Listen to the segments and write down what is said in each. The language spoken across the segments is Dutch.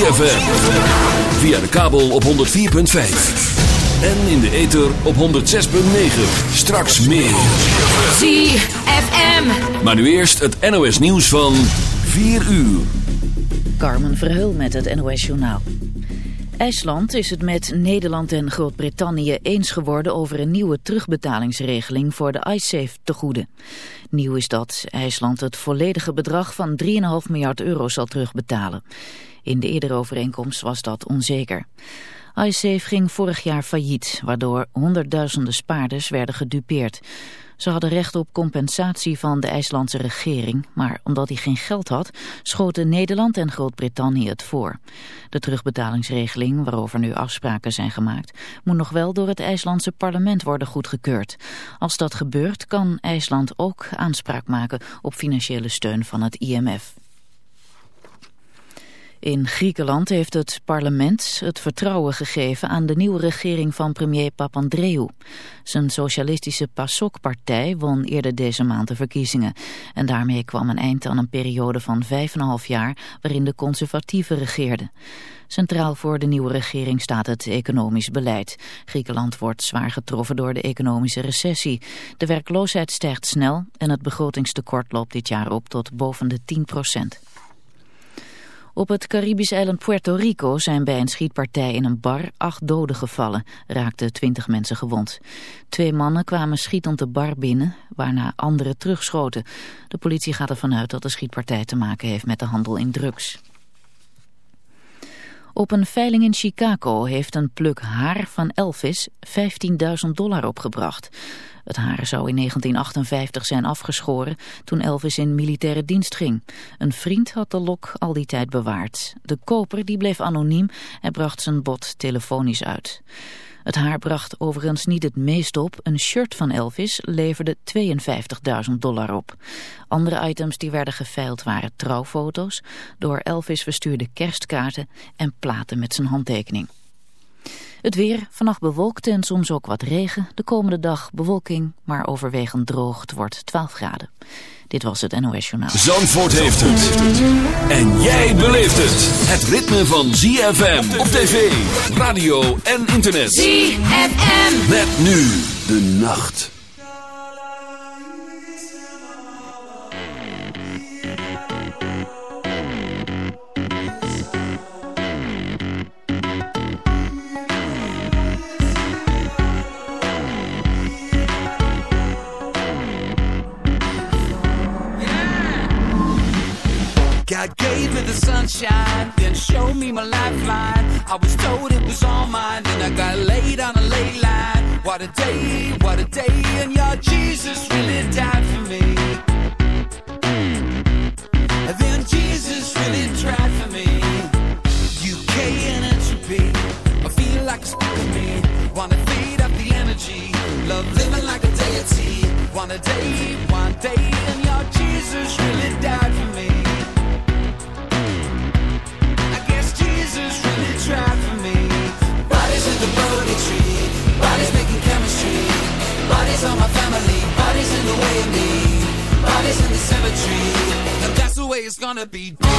ZFM. Via de kabel op 104.5. En in de ether op 106.9. Straks meer. ZFM. Maar nu eerst het NOS nieuws van 4 uur. Carmen Verheul met het NOS Journaal. IJsland is het met Nederland en Groot-Brittannië eens geworden over een nieuwe terugbetalingsregeling voor de iSafe tegoeden. Nieuw is dat IJsland het volledige bedrag van 3,5 miljard euro zal terugbetalen. In de eerdere overeenkomst was dat onzeker. iSafe ging vorig jaar failliet, waardoor honderdduizenden spaarders werden gedupeerd. Ze hadden recht op compensatie van de IJslandse regering, maar omdat hij geen geld had, schoten Nederland en Groot-Brittannië het voor. De terugbetalingsregeling, waarover nu afspraken zijn gemaakt, moet nog wel door het IJslandse parlement worden goedgekeurd. Als dat gebeurt, kan IJsland ook aanspraak maken op financiële steun van het IMF. In Griekenland heeft het parlement het vertrouwen gegeven aan de nieuwe regering van premier Papandreou. Zijn socialistische PASOK-partij won eerder deze maand de verkiezingen. En daarmee kwam een eind aan een periode van vijf en een half jaar waarin de conservatieven regeerden. Centraal voor de nieuwe regering staat het economisch beleid. Griekenland wordt zwaar getroffen door de economische recessie. De werkloosheid stijgt snel en het begrotingstekort loopt dit jaar op tot boven de 10 procent. Op het Caribisch eiland Puerto Rico zijn bij een schietpartij in een bar acht doden gevallen, raakten twintig mensen gewond. Twee mannen kwamen schietend de bar binnen, waarna anderen terugschoten. De politie gaat ervan uit dat de schietpartij te maken heeft met de handel in drugs. Op een veiling in Chicago heeft een pluk haar van Elvis 15.000 dollar opgebracht. Het haar zou in 1958 zijn afgeschoren toen Elvis in militaire dienst ging. Een vriend had de lok al die tijd bewaard. De koper die bleef anoniem en bracht zijn bod telefonisch uit. Het haar bracht overigens niet het meest op. Een shirt van Elvis leverde 52.000 dollar op. Andere items die werden geveild waren trouwfoto's, door Elvis verstuurde kerstkaarten en platen met zijn handtekening. Het weer, vannacht bewolkt en soms ook wat regen. De komende dag bewolking, maar overwegend droog. Het wordt 12 graden. Dit was het NOS Journaal. Zandvoort heeft het. En jij beleeft het. Het ritme van ZFM op tv, radio en internet. ZFM. Met nu de nacht. I was told it was all mine, then I got laid on a ley line. What a day, what a day, and your Jesus wanna be.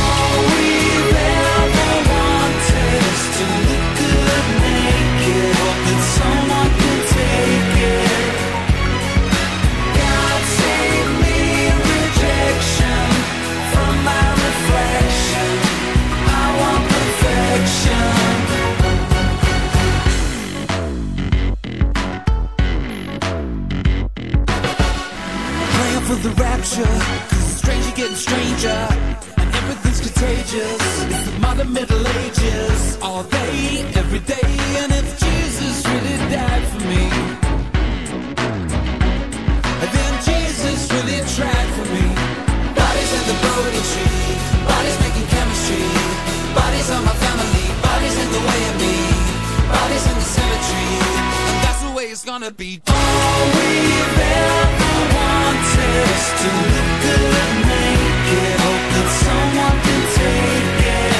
Gonna be. All we've ever wanted is to look good naked, hope that someone can take it.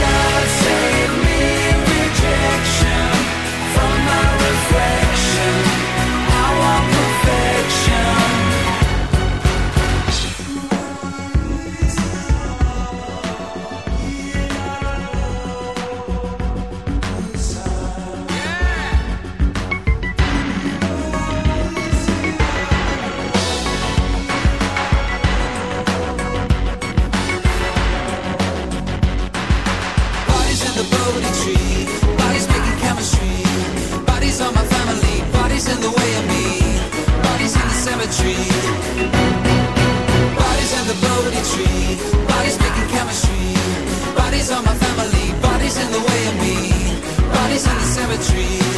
God save trees.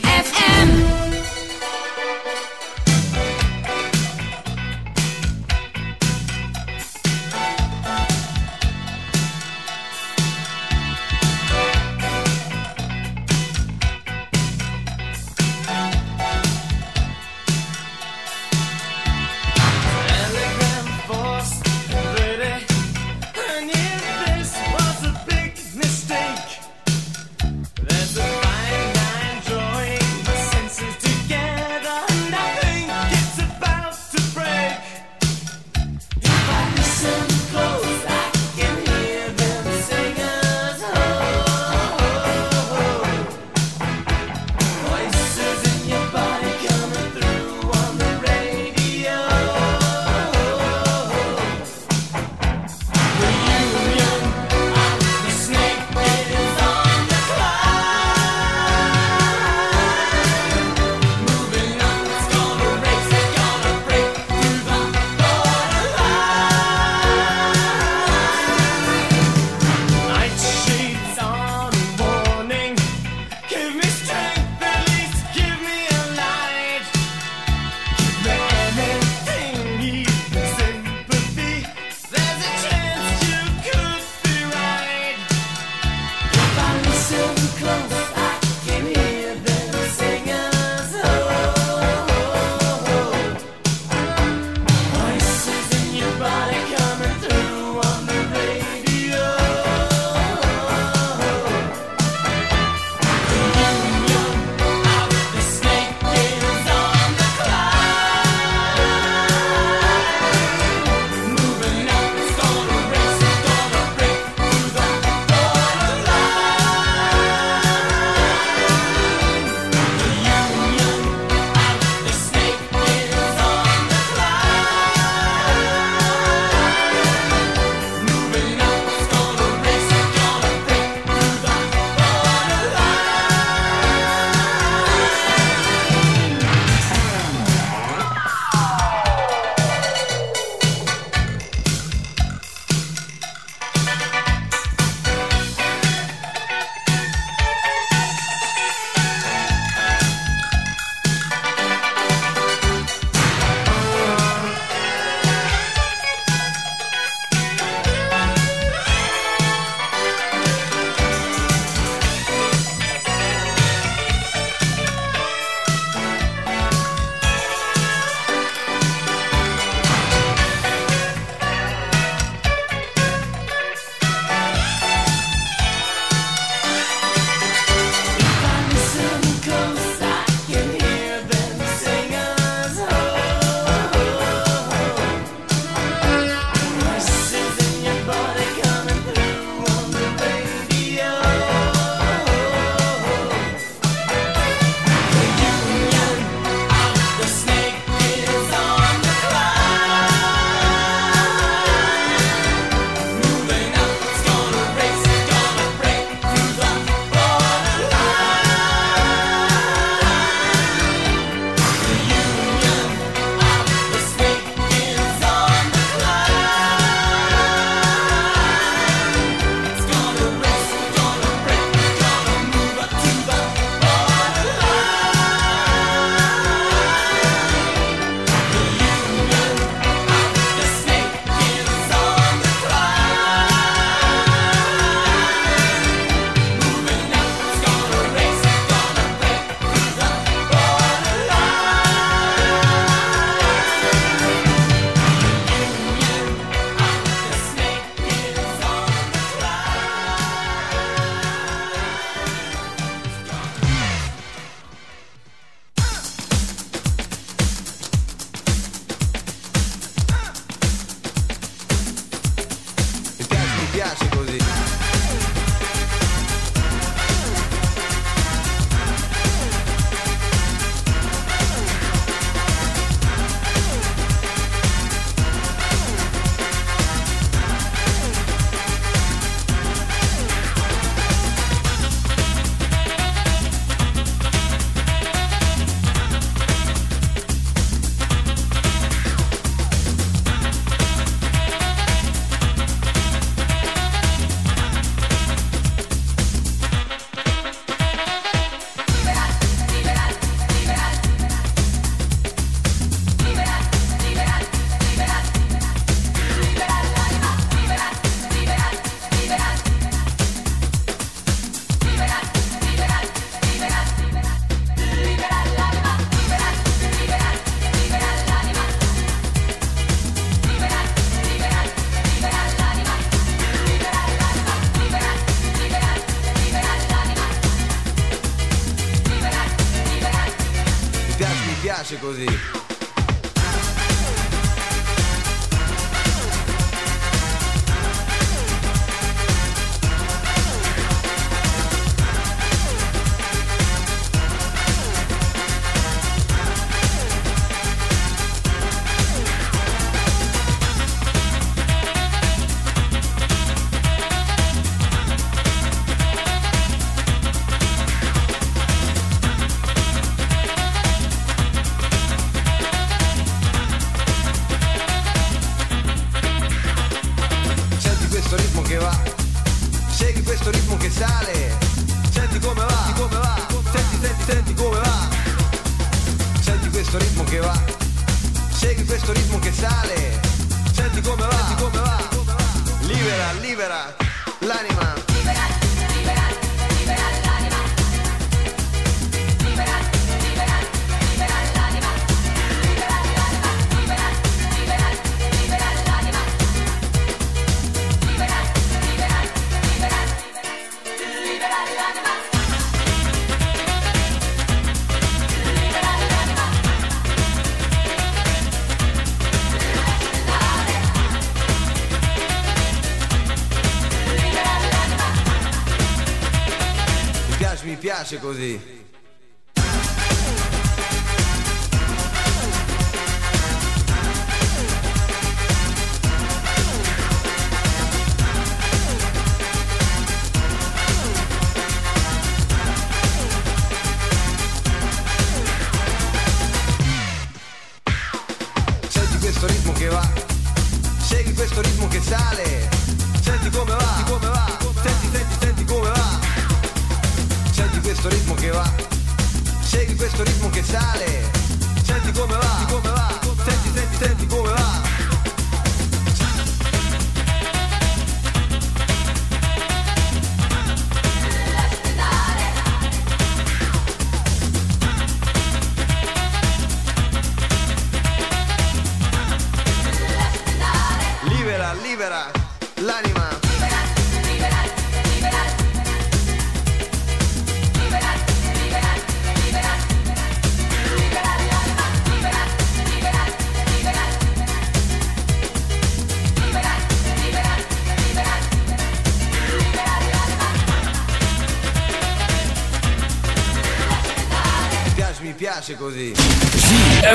Così.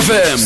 ZFM.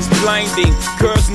is blinding. Girls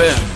ZFM.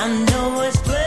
I know it's.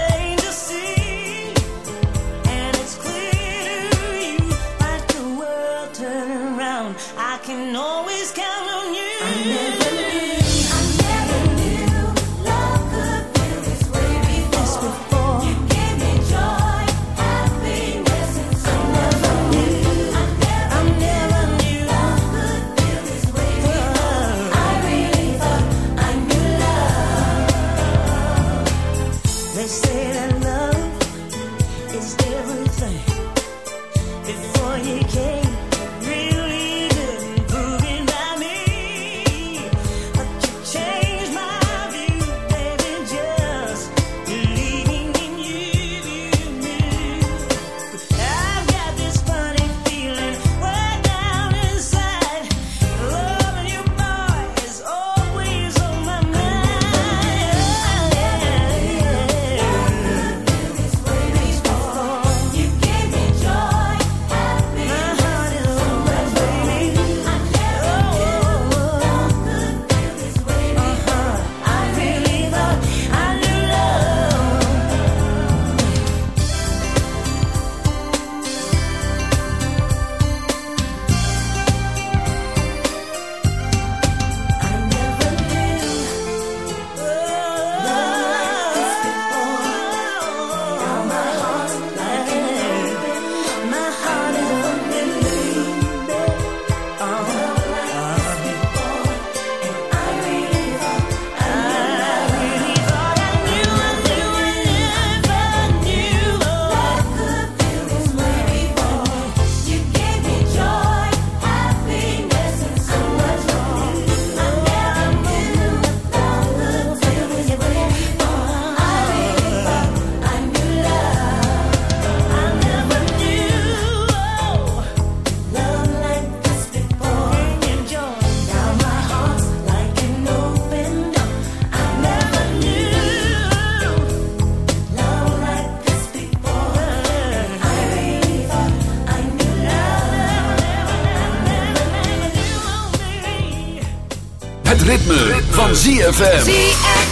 ZFM. ZFM.